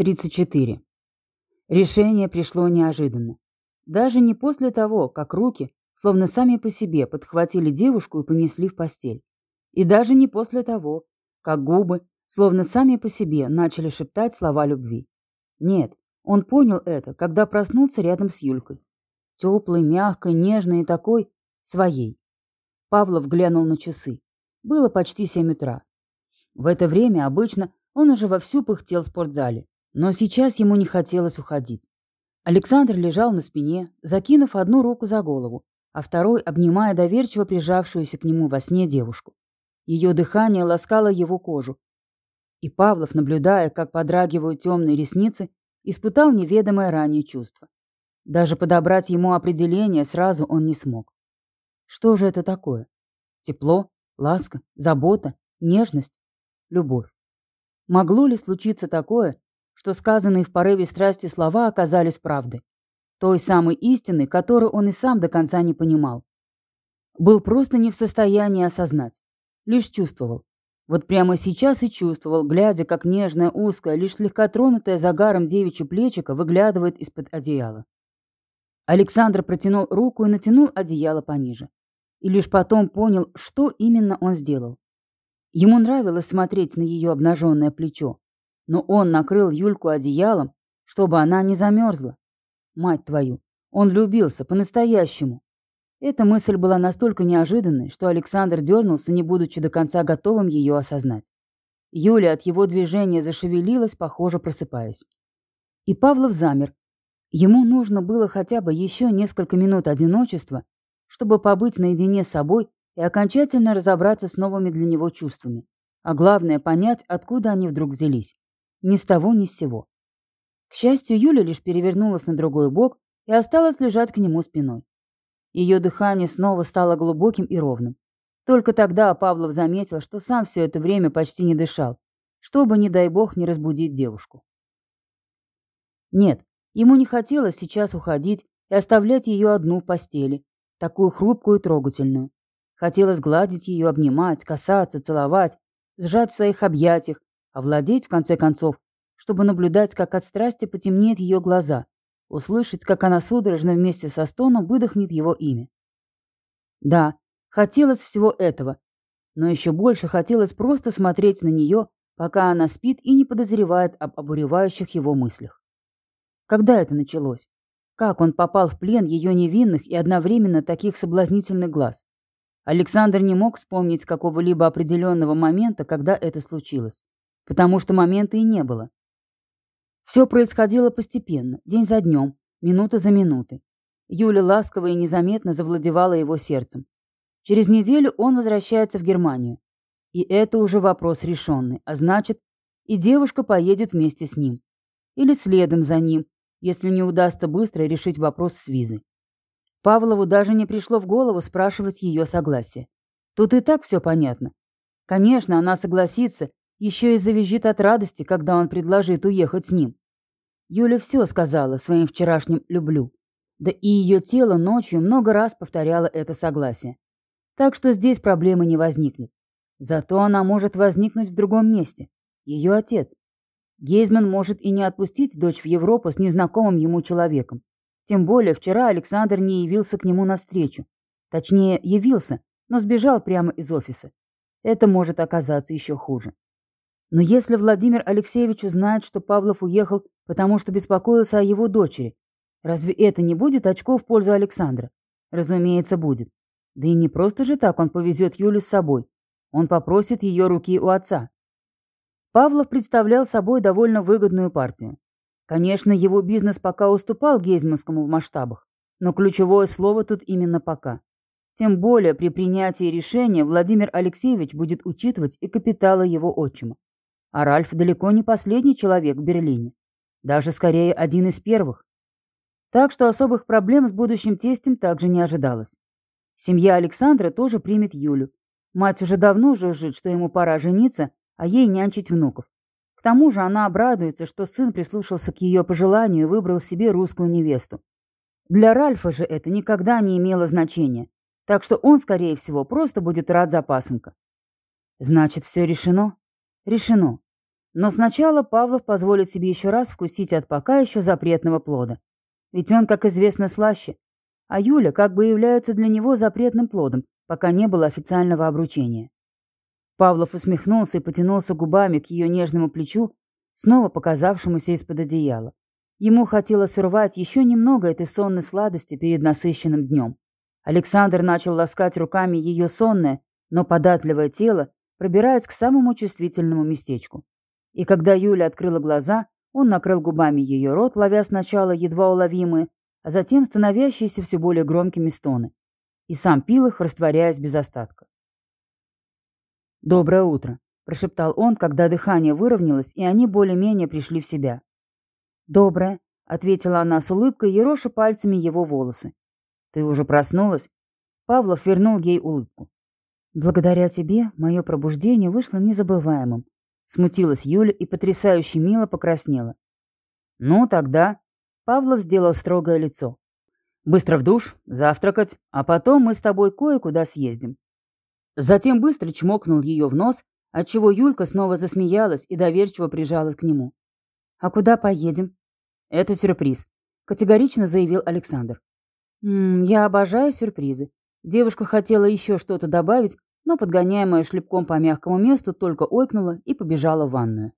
34. Решение пришло неожиданно. Даже не после того, как руки, словно сами по себе, подхватили девушку и понесли в постель. И даже не после того, как губы, словно сами по себе, начали шептать слова любви. Нет, он понял это, когда проснулся рядом с Юлькой. Теплой, мягкой, нежной и такой, своей. Павлов глянул на часы. Было почти семь утра. В это время обычно он уже вовсю пыхтел в спортзале. Но сейчас ему не хотелось уходить. Александр лежал на спине, закинув одну руку за голову, а второй обнимая доверчиво прижавшуюся к нему во сне девушку. Ее дыхание ласкало его кожу. И Павлов, наблюдая, как подрагивают темные ресницы, испытал неведомое ранее чувство. Даже подобрать ему определение сразу он не смог. Что же это такое? Тепло, ласка, забота, нежность, любовь. Могло ли случиться такое, что сказанные в порыве страсти слова оказались правдой. Той самой истины, которую он и сам до конца не понимал. Был просто не в состоянии осознать. Лишь чувствовал. Вот прямо сейчас и чувствовал, глядя, как нежная, узкая, лишь слегка тронутая загаром девичья плечика выглядывает из-под одеяла. Александр протянул руку и натянул одеяло пониже. И лишь потом понял, что именно он сделал. Ему нравилось смотреть на ее обнаженное плечо, но он накрыл Юльку одеялом, чтобы она не замерзла. Мать твою, он влюбился по-настоящему. Эта мысль была настолько неожиданной, что Александр дернулся, не будучи до конца готовым ее осознать. Юля от его движения зашевелилась, похоже, просыпаясь. И Павлов замер. Ему нужно было хотя бы еще несколько минут одиночества, чтобы побыть наедине с собой и окончательно разобраться с новыми для него чувствами. А главное, понять, откуда они вдруг взялись. Ни с того, ни с сего. К счастью, Юля лишь перевернулась на другой бок и осталась лежать к нему спиной. Ее дыхание снова стало глубоким и ровным. Только тогда Павлов заметил, что сам все это время почти не дышал, чтобы, не дай бог, не разбудить девушку. Нет, ему не хотелось сейчас уходить и оставлять ее одну в постели, такую хрупкую и трогательную. Хотелось гладить ее, обнимать, касаться, целовать, сжать в своих объятиях, овладеть, в конце концов, чтобы наблюдать, как от страсти потемнеют ее глаза, услышать, как она судорожно вместе со стоном выдохнет его имя. Да, хотелось всего этого, но еще больше хотелось просто смотреть на нее, пока она спит и не подозревает об обуревающих его мыслях. Когда это началось? Как он попал в плен ее невинных и одновременно таких соблазнительных глаз? Александр не мог вспомнить какого-либо определенного момента, когда это случилось потому что момента и не было. Все происходило постепенно, день за днем, минута за минутой. Юля ласково и незаметно завладевала его сердцем. Через неделю он возвращается в Германию. И это уже вопрос решенный, а значит, и девушка поедет вместе с ним. Или следом за ним, если не удастся быстро решить вопрос с визой. Павлову даже не пришло в голову спрашивать ее согласие. Тут и так все понятно. Конечно, она согласится, еще и завизжит от радости, когда он предложит уехать с ним. Юля все сказала своим вчерашним «люблю». Да и ее тело ночью много раз повторяло это согласие. Так что здесь проблемы не возникнет. Зато она может возникнуть в другом месте. Ее отец. Гейзман может и не отпустить дочь в Европу с незнакомым ему человеком. Тем более вчера Александр не явился к нему навстречу. Точнее, явился, но сбежал прямо из офиса. Это может оказаться еще хуже. Но если Владимир Алексеевич узнает, что Павлов уехал, потому что беспокоился о его дочери, разве это не будет очко в пользу Александра? Разумеется, будет. Да и не просто же так он повезет Юлю с собой. Он попросит ее руки у отца. Павлов представлял собой довольно выгодную партию. Конечно, его бизнес пока уступал Гейзманскому в масштабах, но ключевое слово тут именно «пока». Тем более при принятии решения Владимир Алексеевич будет учитывать и капиталы его отчима. А Ральф далеко не последний человек в Берлине. Даже скорее один из первых. Так что особых проблем с будущим тестем также не ожидалось. Семья Александра тоже примет Юлю. Мать уже давно жужжит, что ему пора жениться, а ей нянчить внуков. К тому же она обрадуется, что сын прислушался к ее пожеланию и выбрал себе русскую невесту. Для Ральфа же это никогда не имело значения, так что он, скорее всего, просто будет рад за пасынка. Значит, все решено? Решено. Но сначала Павлов позволит себе еще раз вкусить от пока еще запретного плода. Ведь он, как известно, слаще. А Юля как бы является для него запретным плодом, пока не было официального обручения. Павлов усмехнулся и потянулся губами к ее нежному плечу, снова показавшемуся из-под одеяла. Ему хотелось урвать еще немного этой сонной сладости перед насыщенным днем. Александр начал ласкать руками ее сонное, но податливое тело, пробираясь к самому чувствительному местечку. И когда Юля открыла глаза, он накрыл губами ее рот, ловя сначала едва уловимые, а затем становящиеся все более громкими стоны. И сам пил их, растворяясь без остатка. «Доброе утро», – прошептал он, когда дыхание выровнялось, и они более-менее пришли в себя. «Доброе», – ответила она с улыбкой, ероша пальцами его волосы. «Ты уже проснулась?» Павлов вернул ей улыбку. «Благодаря тебе мое пробуждение вышло незабываемым», Смутилась Юля и потрясающе мило покраснела. «Ну, тогда...» Павлов сделал строгое лицо. «Быстро в душ, завтракать, а потом мы с тобой кое-куда съездим». Затем быстро чмокнул ее в нос, отчего Юлька снова засмеялась и доверчиво прижалась к нему. «А куда поедем?» «Это сюрприз», — категорично заявил Александр. «М -м, «Я обожаю сюрпризы». Девушка хотела еще что-то добавить, но, подгоняемая шлепком по мягкому месту, только ойкнула и побежала в ванную.